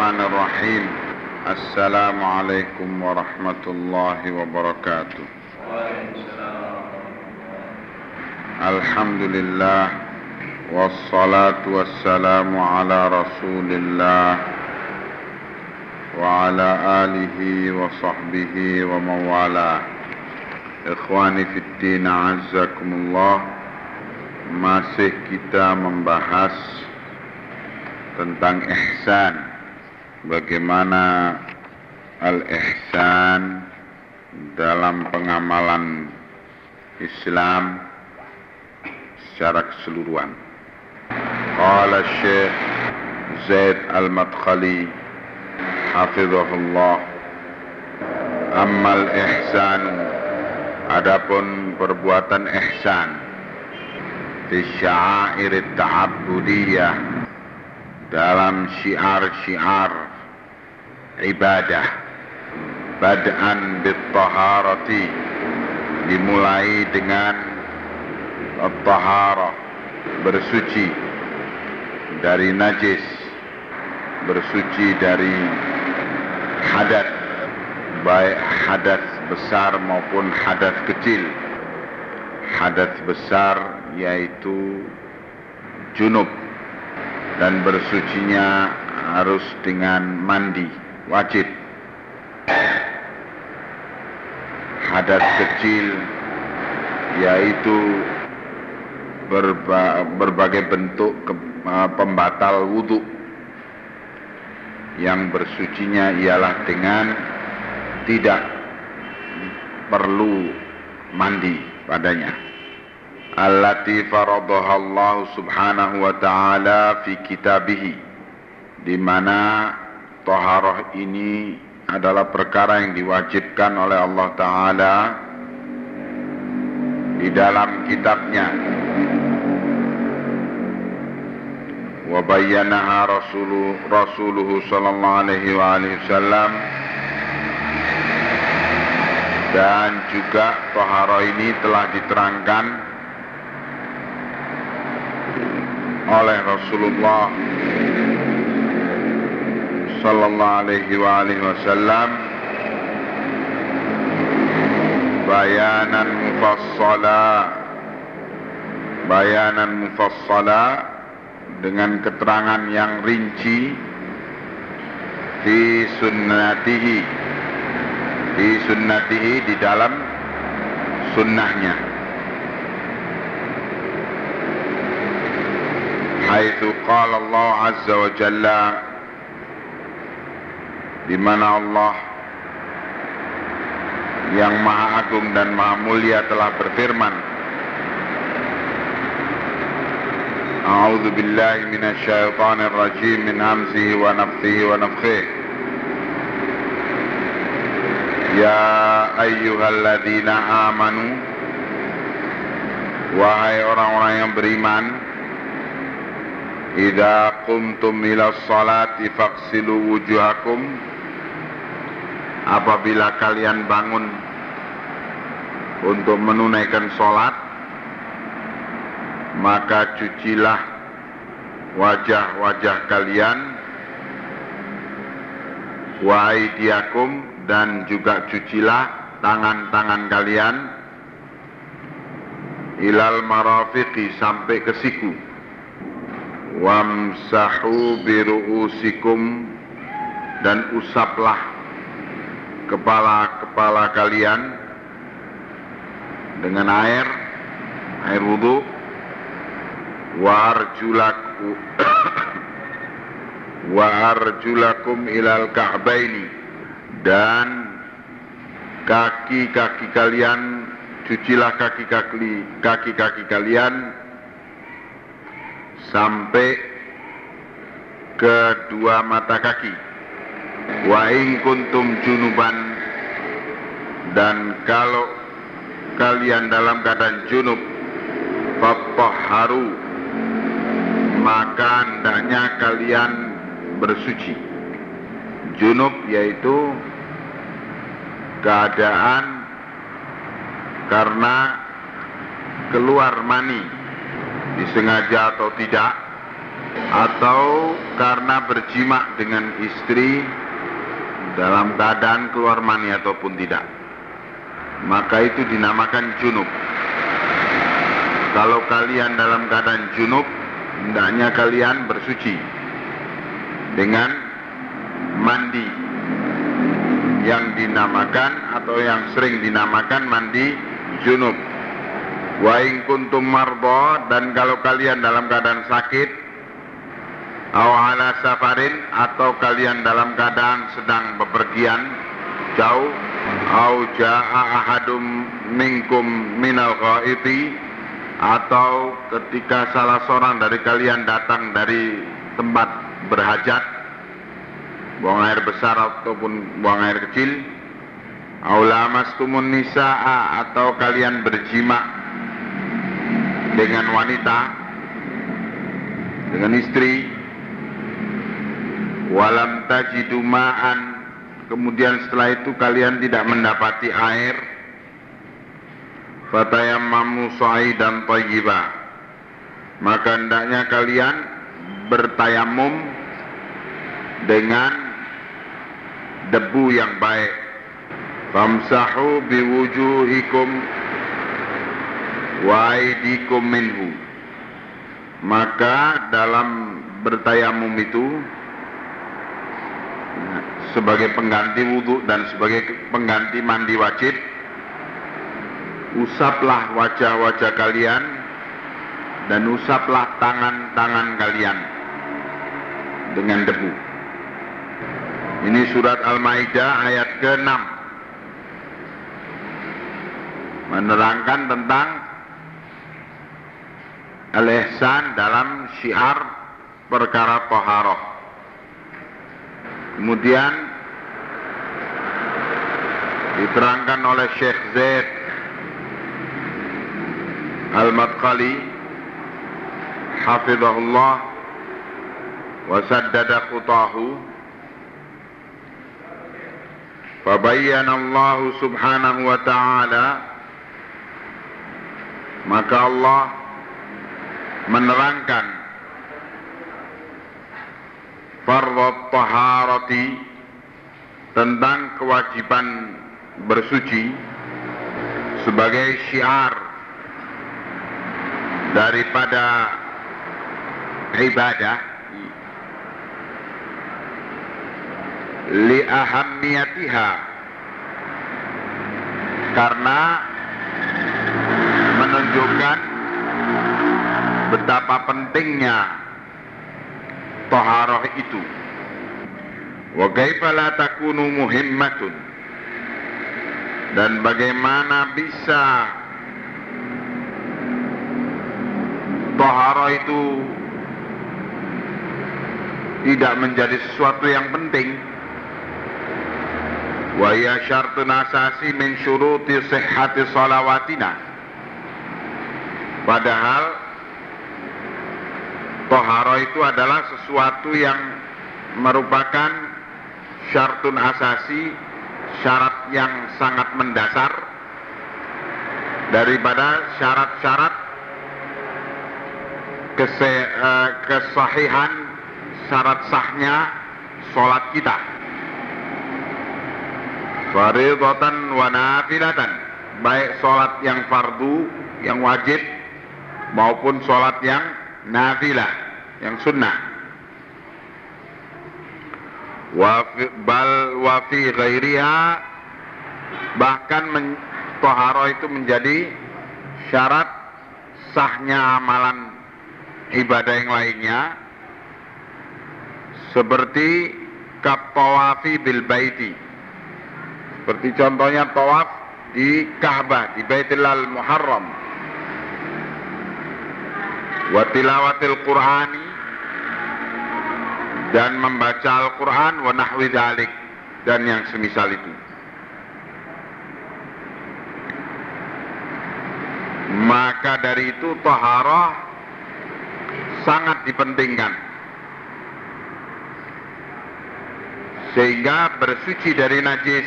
Bismillahirrahmanirrahim. Assalamualaikum warahmatullahi wabarakatuh. Alhamdulillah wassalamu ala Rasulillah wa ala alihi wa sahbihi wa mawala. Ikhwani fid din, azzakumullah. Masih kita membahas tentang ihsan Bagaimana Al-ihsan Dalam pengamalan Islam Secara keseluruhan? Qala Syekh Zaid Al-Madkhali Hafizahullah. Amma al-ihsanu Adapun perbuatan ihsan di syair ta'abbudiyah dalam syiar-syiar ibadah. Bad'an bit-taharati. Dimulai dengan at-taharah bersuci dari najis bersuci dari hadat baik hadat besar maupun hadat kecil. Hadat besar yaitu junub. Dan bersucinya harus dengan mandi wajib. Hadat kecil yaitu berba, berbagai bentuk ke, uh, pembatal wudhu yang bersucinya ialah dengan tidak perlu mandi padanya. Allati faradaha Allah subhanahu wa ta'ala fi kitabihi. Di mana taharah ini adalah perkara yang diwajibkan oleh Allah Ta'ala di dalam kitabnya. Wa bayyanaha rasuluhu, sallallahu alaihi wa alihi wasallam dan juga toharo ini telah diterangkan oleh Rasulullah Sallallahu alaihi wa alihi wasallam. Bayanan mufassala. Bayanan mufassala dengan keterangan yang rinci. Fi sunnatihi. Di sunnatihi di dalam sunnahnya. Haitsu qala Allah azza wa jalla di mana Allah yang maha agung dan maha mulia telah berfirman A'udzu billahi minasy syaithanir rajim min hamzihi wa nafthihi wa nafthihi. Ya ayyuhalladzina amanu Wahai orang-orang yang beriman Idza qumtum ila salati faghsilu wujuhakum Apabila kalian bangun untuk menunaikan salat maka cucilah wajah-wajah kalian wa aidiakum dan juga cucilah tangan-tangan kalian ilal marafiqi sampai ke siku. Wamsahu biru'usikum dan usaplah kepala-kepala kalian dengan air air wudhu wa arjulaku wa arjulakum ilal ka'baini dan kaki-kaki kalian cucilah kaki-kaki kaki-kaki kalian sampai kedua mata kaki wa kuntum junuban. Dan kalau kalian dalam keadaan junub fatahharu maka hendaknya kalian bersuci. Junub yaitu keadaan karena keluar mani disengaja atau tidak atau karena berjima dengan istri dalam keadaan keluar mani ataupun tidak. Maka itu dinamakan junub. Kalau kalian dalam keadaan junub hendaknya kalian bersuci dengan mandi yang dinamakan atau yang sering dinamakan mandi junub. Wa in kuntum marbo dan kalau kalian dalam keadaan sakit aw ala safarin atau kalian dalam keadaan sedang bepergian jauh au jaa ahadum minkum minal ghaiti atau ketika salah seorang dari kalian datang dari tempat berhajat buang air besar ataupun buang air kecil aulamastumun nisaa atau kalian berjima dengan wanita dengan istri walam tajidu ma'an. Kemudian setelah itu kalian tidak mendapati air. Fatayammamu sa'idan thayyiba maka hendaknya kalian bertayamum dengan debu yang baik. Famsahu biwujuhikum wa aidikum minhu. Maka dalam bertayamum itu sebagai pengganti wudhu dan sebagai pengganti mandi wajib usaplah wajah-wajah kalian dan usaplah tangan-tangan kalian dengan debu. Ini surat Al-Maidah ayat ke-6 menerangkan tentang al-ihsan dalam syiar perkara toharoh Kemudian diterangkan oleh Syekh Zaid Al-Madkhali hafizahullah wa saddada khutahu fabayyana Allah subhanahu wa ta'ala maka Allah menerangkan fardhu taharati tentang kewajiban bersuci sebagai syiar daripada ibadah li ahammiyatiha karena menunjukkan betapa pentingnya taharah itu. Wa kaifa la takunu muhimmatun? Dan bagaimana bisa taharah itu tidak menjadi sesuatu yang penting? Wa ya syartun asasi min syuruti sihhati salawatina. Padahal Toharo itu adalah sesuatu yang merupakan syartun asasi, syarat yang sangat mendasar daripada syarat-syarat eh, kesahihan syarat sahnya sholat kita. Faridatan wa nafilatan, baik sholat yang fardu, yang wajib, maupun sholat yang nafilah yang sunnah. Wa bal bahkan men, toharo itu menjadi syarat sahnya amalan ibadah yang lainnya seperti kapawafi bil baiti. Seperti contohnya tawaf di Ka'bah di Baitul Muharram. Wa tilawatil Qur'ani dan membaca Al-Quran wa nahwi dalik dan yang semisal itu. Maka dari itu taharah sangat dipentingkan. Sehingga bersuci dari najis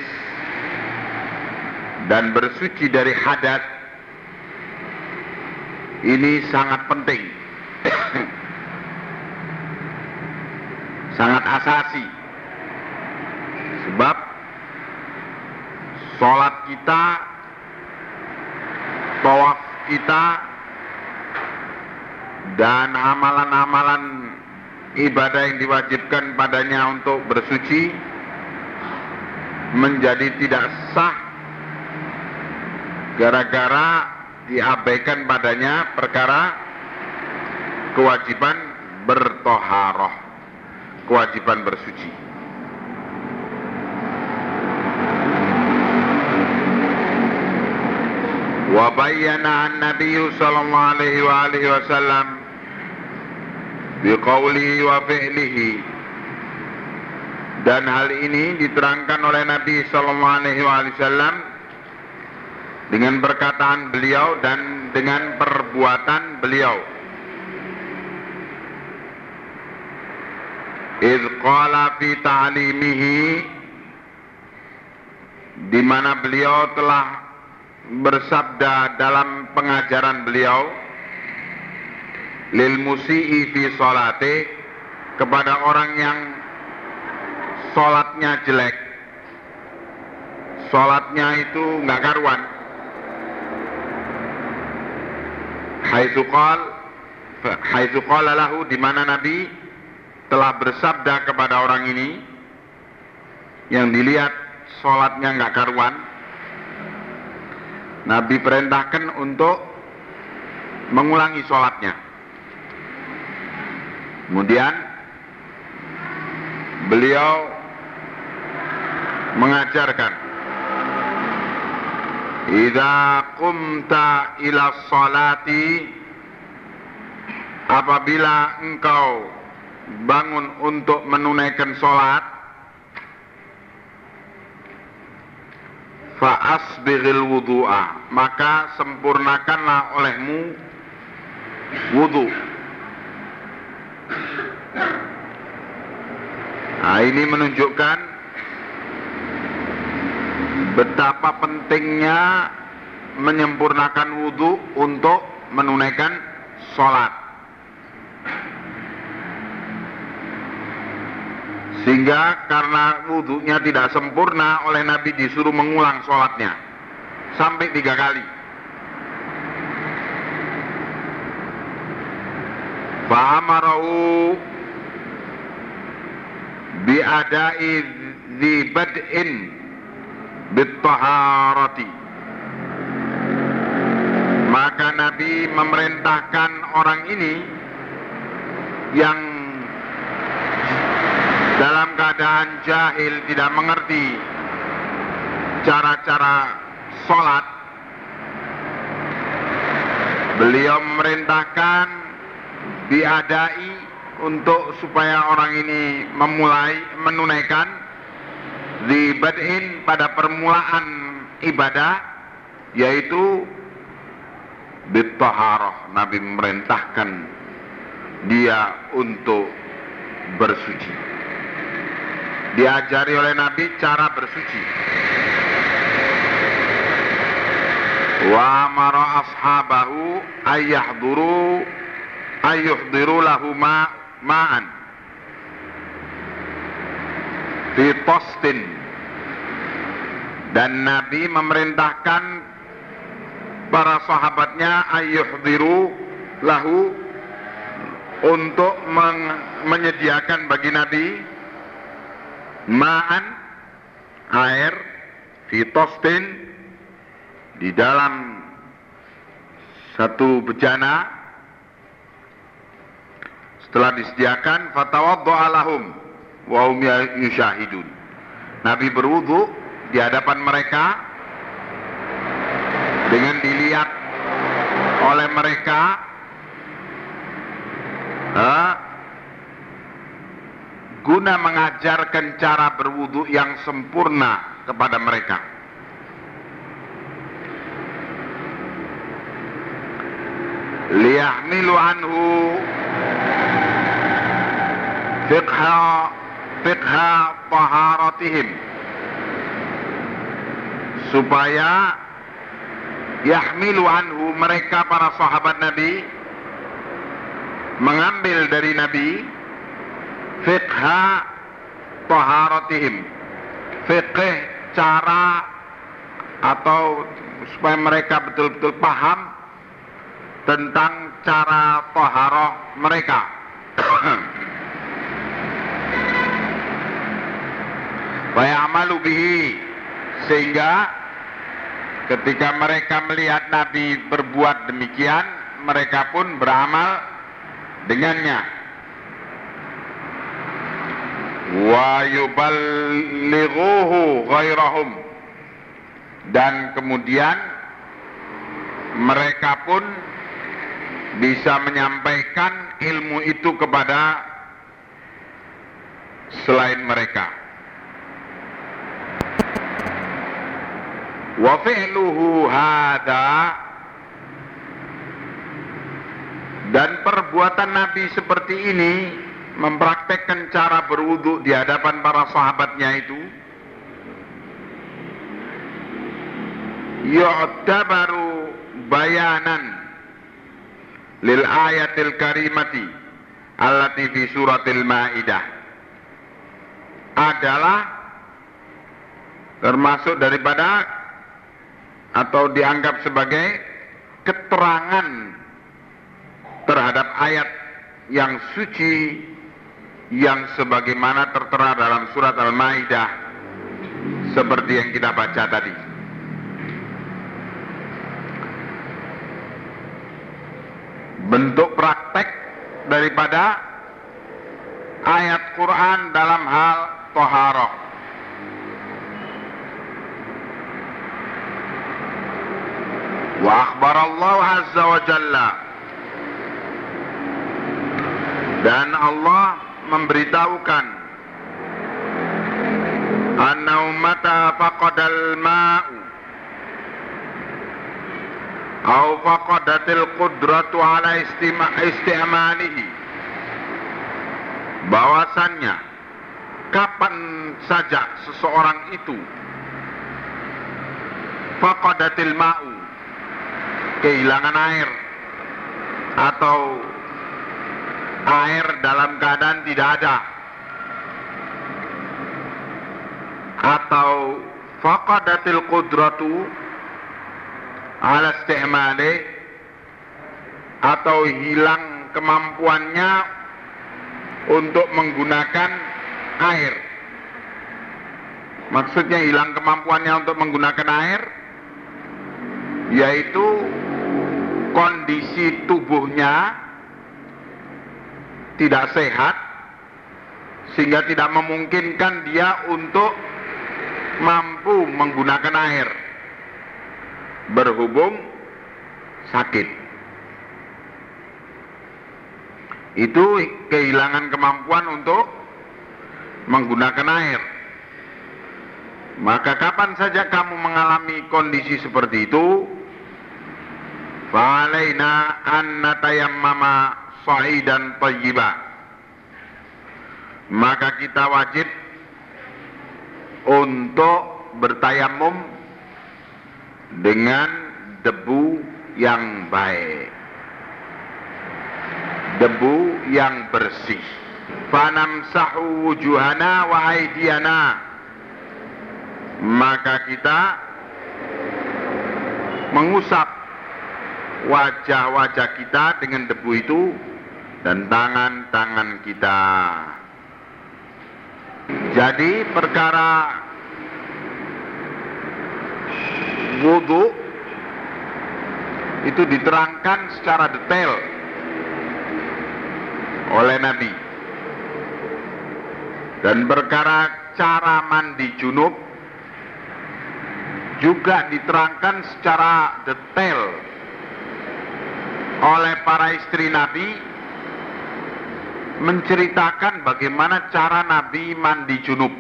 dan bersuci dari hadat ini sangat penting. Sangat asasi. Sebab sholat kita, tawaf kita, dan amalan-amalan ibadah yang diwajibkan padanya untuk bersuci menjadi tidak sah gara-gara diabaikan padanya perkara kewajiban bertoharoh, kewajiban bersuci. An-nabiy sallallahu alaihi wa alihi wasallam biqaulihi wa fi'lihi dan hal ini diterangkan oleh Nabi sallallahu alaihi wasallam dengan perkataan beliau dan dengan perbuatan beliau. Idh qala fi ta'limihi di mana beliau telah bersabda dalam pengajaran beliau lil musi'i fi salati kepada orang yang sholatnya jelek. Sholatnya itu nggak karuan. Haitsu qal haitsu qala lahu di mana Nabi telah bersabda kepada orang ini yang dilihat sholatnya nggak karuan Nabi perintahkan untuk mengulangi sholatnya. Kemudian beliau mengajarkan Idza qumta ila salati apabila engkau bangun untuk menunaikan salat fa asbighil wudu'a. Maka sempurnakanlah olehmu wudu. Nah ini menunjukkan betapa pentingnya menyempurnakan wudhu untuk menunaikan sholat. Sehingga karena wudhunya tidak sempurna oleh Nabi disuruh mengulang sholatnya sampai tiga kali. Fa'amarahu bi'adai di bad'in bitaharati maka Nabi memerintahkan orang ini yang keadaan jahil tidak mengerti cara-cara sholat. Beliau memerintahkan diadai untuk supaya orang ini memulai menunaikan di badin pada permulaan ibadah yaitu bitaharah Nabi memerintahkan dia untuk bersuci diajari oleh Nabi cara bersuci. Wa amara ashabahu ayyahduru ayyuhdiru lahu ma ma'an. Fi tostin dan Nabi memerintahkan para sahabatnya ayyuhdiru lahu untuk menyediakan bagi Nabi ma'an air fi tostin di dalam satu bejana. Setelah disediakan fatawaddu'a lahum wa hum yusyahidun. Nabi berwudu di hadapan mereka dengan dilihat oleh mereka guna mengajarkan cara berwudu yang sempurna kepada mereka. Liyahmilu anhu fiqha fiqha taharatihim supaya yahmilu anhu mereka para sahabat Nabi mengambil dari Nabi fiqha taharatihim. Fiqh cara atau supaya mereka betul-betul paham tentang cara taharah mereka. Wa ya'malu bihi. Sehingga ketika mereka melihat Nabi berbuat demikian mereka pun beramal dengannya wa yuballighuhu ghairahum dan kemudian mereka pun bisa menyampaikan ilmu itu kepada selain mereka. Wa fi'luhu dan perbuatan Nabi seperti ini mempraktekkan cara berwudu di hadapan para sahabatnya itu. Yu'tabaru bayanan lil ayatil karimati allati fi suratil maidah. Adalah termasuk daripada atau dianggap sebagai keterangan terhadap ayat yang suci yang sebagaimana tertera dalam surat Al-Maidah seperti yang kita baca tadi. Bentuk praktek daripada ayat Quran dalam hal toharoh. Wa akhbar Allah Azza wa Jalla dan Allah memberitahukan annahu mata faqadal ma'u au faqadatil qudratu ala istima istimalihi. Bahwasannya kapan saja seseorang itu faqadatil ma'u kehilangan air atau air dalam keadaan tidak ada. Atau faqadatil qudratu ala istimali atau hilang kemampuannya untuk menggunakan air. Maksudnya hilang kemampuannya untuk menggunakan air yaitu kondisi tubuhnya tidak sehat sehingga tidak memungkinkan dia untuk mampu menggunakan air. Berhubung sakit. Itu kehilangan kemampuan untuk menggunakan air. Maka kapan saja kamu mengalami kondisi seperti itu fa'alaina an sa'idan tayyiba. Maka kita wajib untuk bertayamum dengan debu yang baik. Debu yang bersih. Fanamsahu wujuhana wa aydiyana maka kita mengusap wajah-wajah kita dengan debu itu dan tangan-tangan kita. Jadi perkara wudhu itu diterangkan secara detail oleh Nabi. Dan perkara cara mandi junub juga diterangkan secara detail oleh para istri Nabi menceritakan bagaimana cara Nabi mandi junub.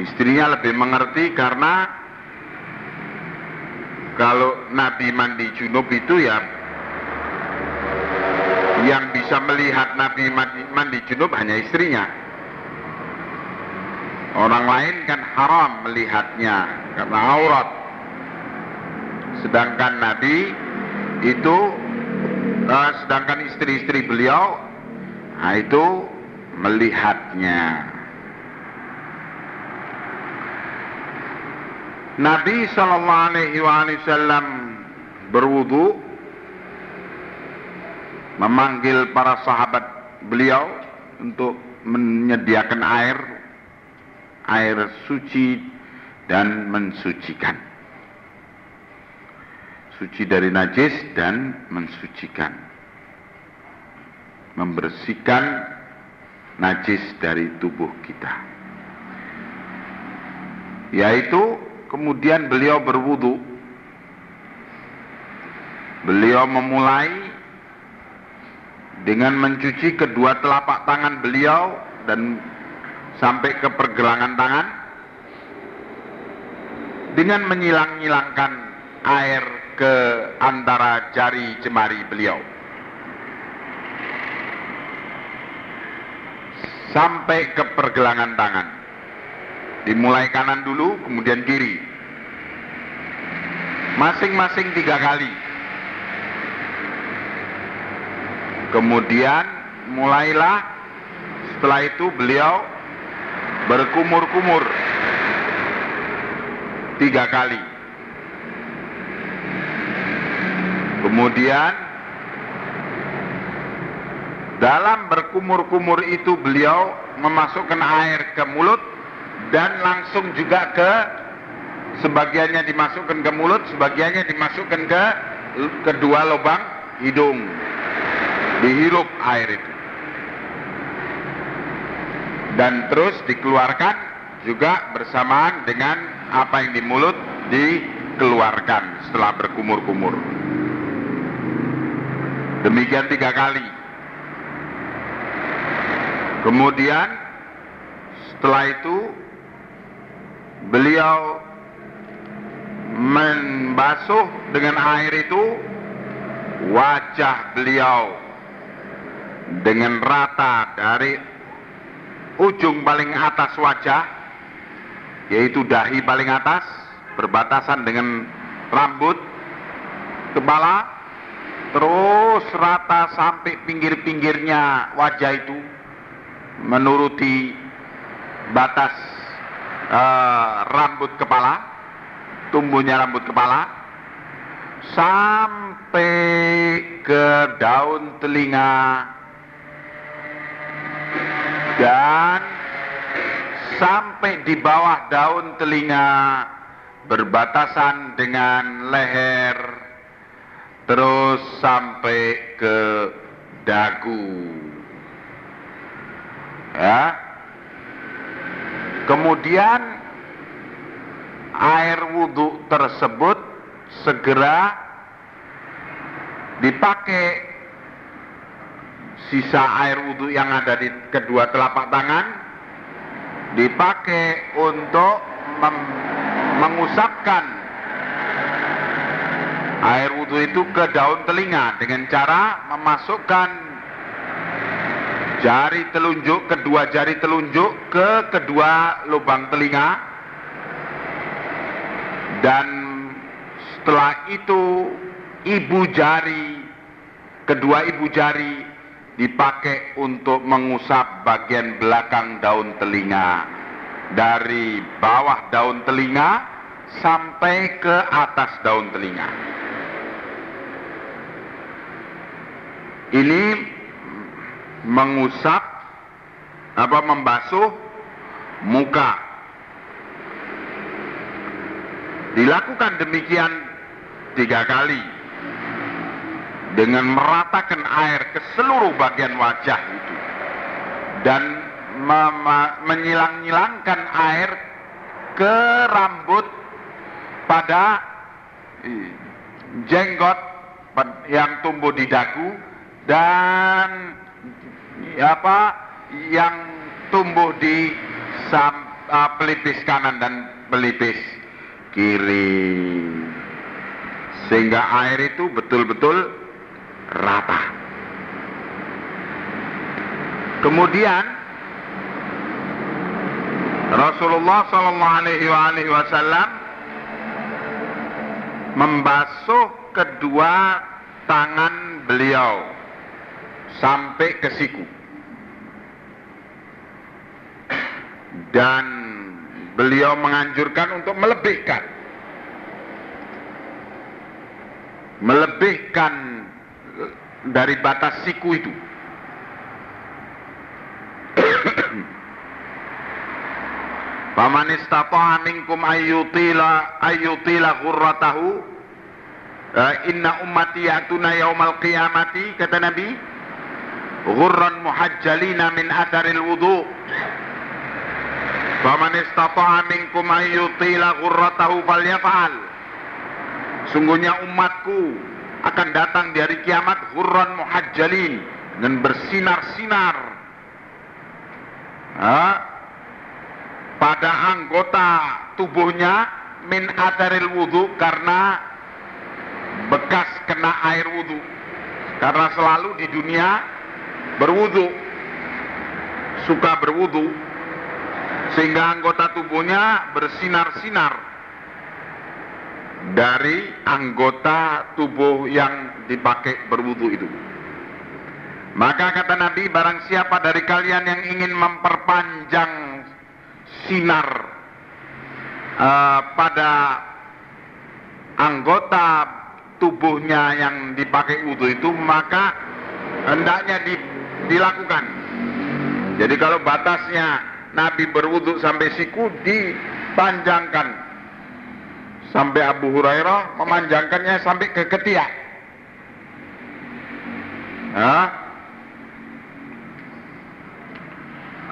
Istrinya lebih mengerti karena kalau Nabi mandi junub itu ya yang bisa melihat Nabi mandi, mandi junub hanya istrinya. Orang lain kan haram melihatnya karena aurat. Sedangkan Nabi itu uh, sedangkan istri-istri beliau Nah, itu melihatnya. Nabi Shallallahu Alaihi Wasallam berwudu, memanggil para sahabat beliau untuk menyediakan air, air suci dan mensucikan. Suci dari najis dan mensucikan. Membersihkan najis dari tubuh kita. Yaitu kemudian beliau berwudu. Beliau memulai dengan mencuci kedua telapak tangan beliau dan sampai ke pergelangan tangan dengan menyilang-nyilangkan air ke antara jari jemari beliau. Sampai ke pergelangan tangan. Dimulai kanan dulu, kemudian kiri. Masing-masing tiga kali. Kemudian mulailah setelah itu beliau berkumur-kumur tiga kali. Kemudian dalam berkumur-kumur itu beliau memasukkan air ke mulut dan langsung juga ke sebagiannya dimasukkan ke mulut, sebagiannya dimasukkan ke kedua lubang hidung. Dihirup air itu. Dan terus dikeluarkan juga bersamaan dengan apa yang di mulut dikeluarkan setelah berkumur-kumur. Demikian tiga kali. Kemudian setelah itu beliau membasuh dengan air itu wajah beliau dengan rata dari ujung paling atas wajah yaitu dahi paling atas berbatasan dengan rambut kepala terus rata sampai pinggir-pinggirnya wajah itu menuruti batas uh, rambut kepala, tumbuhnya rambut kepala, sampai ke daun telinga. Dan sampai di bawah daun telinga berbatasan dengan leher terus sampai ke dagu ya. Kemudian air wudhu tersebut segera dipakai sisa air wudhu yang ada di kedua telapak tangan dipakai untuk mengusapkan air wudhu itu ke daun telinga dengan cara memasukkan jari telunjuk, kedua jari telunjuk ke kedua lubang telinga dan setelah itu ibu jari, kedua ibu jari dipakai untuk mengusap bagian belakang daun telinga dari bawah daun telinga sampai ke atas daun telinga. Ini mengusap apa membasuh muka. Dilakukan demikian tiga kali dengan meratakan air ke seluruh bagian wajah itu dan menyilang-nyilangkan air ke rambut pada jenggot yang tumbuh di dagu dan apa yang tumbuh di sam, uh, pelipis kanan dan pelipis kiri sehingga air itu betul-betul rata. Kemudian Rasulullah Shallallahu Alaihi Wasallam membasuh kedua tangan beliau sampai ke siku. Dan beliau menganjurkan untuk melebihkan. Melebihkan dari batas siku itu. Faman istata'a minkum ayyutila ayyutila ghurratahu eh, inna ummati yatuna yaumal qiyamati kata Nabi ghurran muhajjalina min atharil wudu. Faman istata'a minkum ayyutila ghurratahu falyaf'al. Sungguhnya umatku akan datang di hari kiamat ghurran muhajjalin dengan bersinar-sinar. Pada anggota tubuhnya min ataril wudhu karena bekas kena air wudhu karena selalu di dunia berwudhu suka berwudhu sehingga anggota tubuhnya bersinar-sinar dari anggota tubuh yang dipakai berwudhu itu. Maka kata Nabi, barang siapa dari kalian yang ingin memperpanjang sinar uh, pada anggota tubuhnya yang dipakai wudhu itu maka hendaknya di, dilakukan. Jadi kalau batasnya Nabi berwudhu sampai siku dipanjangkan sampai Abu Hurairah memanjangkannya sampai ke ketiak. Nah,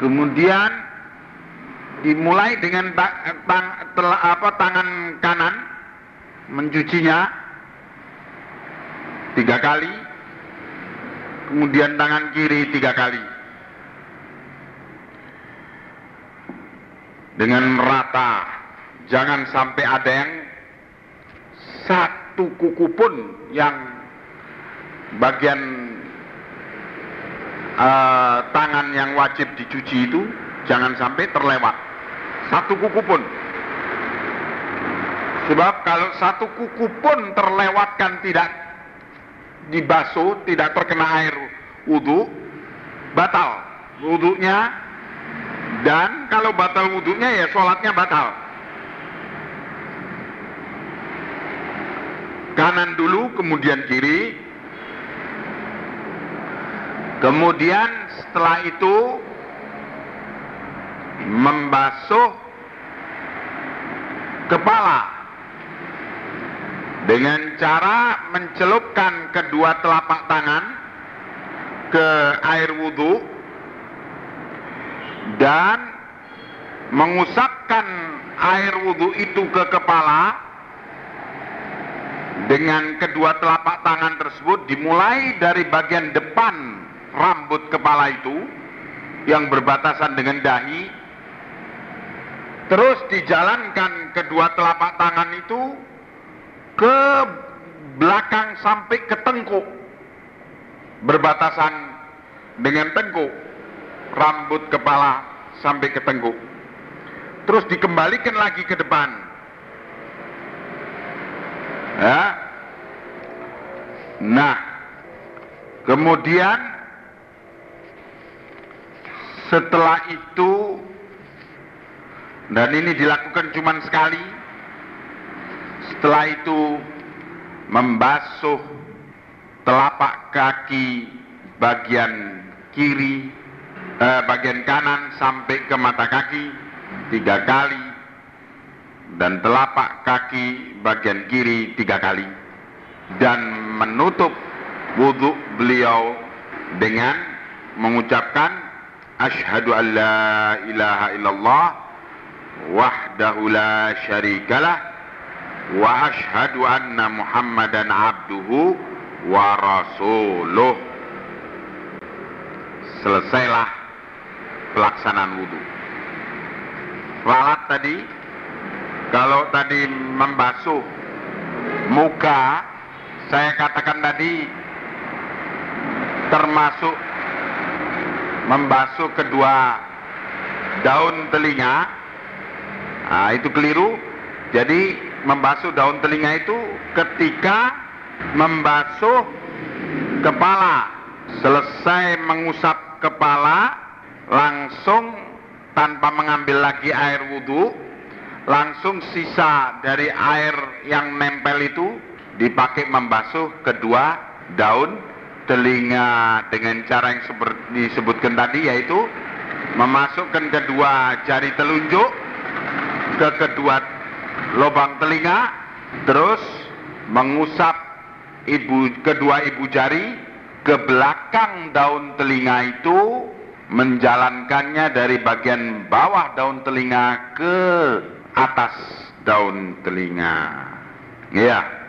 kemudian dimulai dengan tang, tel, apa, tangan kanan mencucinya tiga kali kemudian tangan kiri tiga kali dengan merata jangan sampai ada yang satu kuku pun yang bagian uh, tangan yang wajib dicuci itu jangan sampai terlewat satu kuku pun. Sebab kalau satu kuku pun terlewatkan tidak dibasuh, tidak terkena air wudhu, batal wudhunya. Dan kalau batal wudhunya ya sholatnya batal. Kanan dulu, kemudian kiri. Kemudian setelah itu membasuh kepala dengan cara mencelupkan kedua telapak tangan ke air wudhu dan mengusapkan air wudhu itu ke kepala dengan kedua telapak tangan tersebut dimulai dari bagian depan rambut kepala itu yang berbatasan dengan dahi Terus dijalankan kedua telapak tangan itu ke belakang sampai ke tengkuk. Berbatasan dengan tengkuk. Rambut kepala sampai ke tengkuk. Terus dikembalikan lagi ke depan. Ya. Nah, kemudian setelah itu dan ini dilakukan cuma sekali. Setelah itu membasuh telapak kaki bagian kiri, eh, bagian kanan sampai ke mata kaki tiga kali dan telapak kaki bagian kiri tiga kali dan menutup wudhu beliau dengan mengucapkan asyhadu an la ilaha illallah wahdahu la syarikalah anna muhammadan abduhu wa rasuluh selesailah pelaksanaan wudhu lalat tadi kalau tadi membasuh muka saya katakan tadi termasuk membasuh kedua daun telinga Nah, itu keliru. Jadi membasuh daun telinga itu ketika membasuh kepala. Selesai mengusap kepala, langsung tanpa mengambil lagi air wudhu, langsung sisa dari air yang nempel itu dipakai membasuh kedua daun telinga dengan cara yang seperti disebutkan tadi yaitu memasukkan kedua jari telunjuk ke kedua lubang telinga terus mengusap ibu kedua ibu jari ke belakang daun telinga itu menjalankannya dari bagian bawah daun telinga ke atas daun telinga. Ya.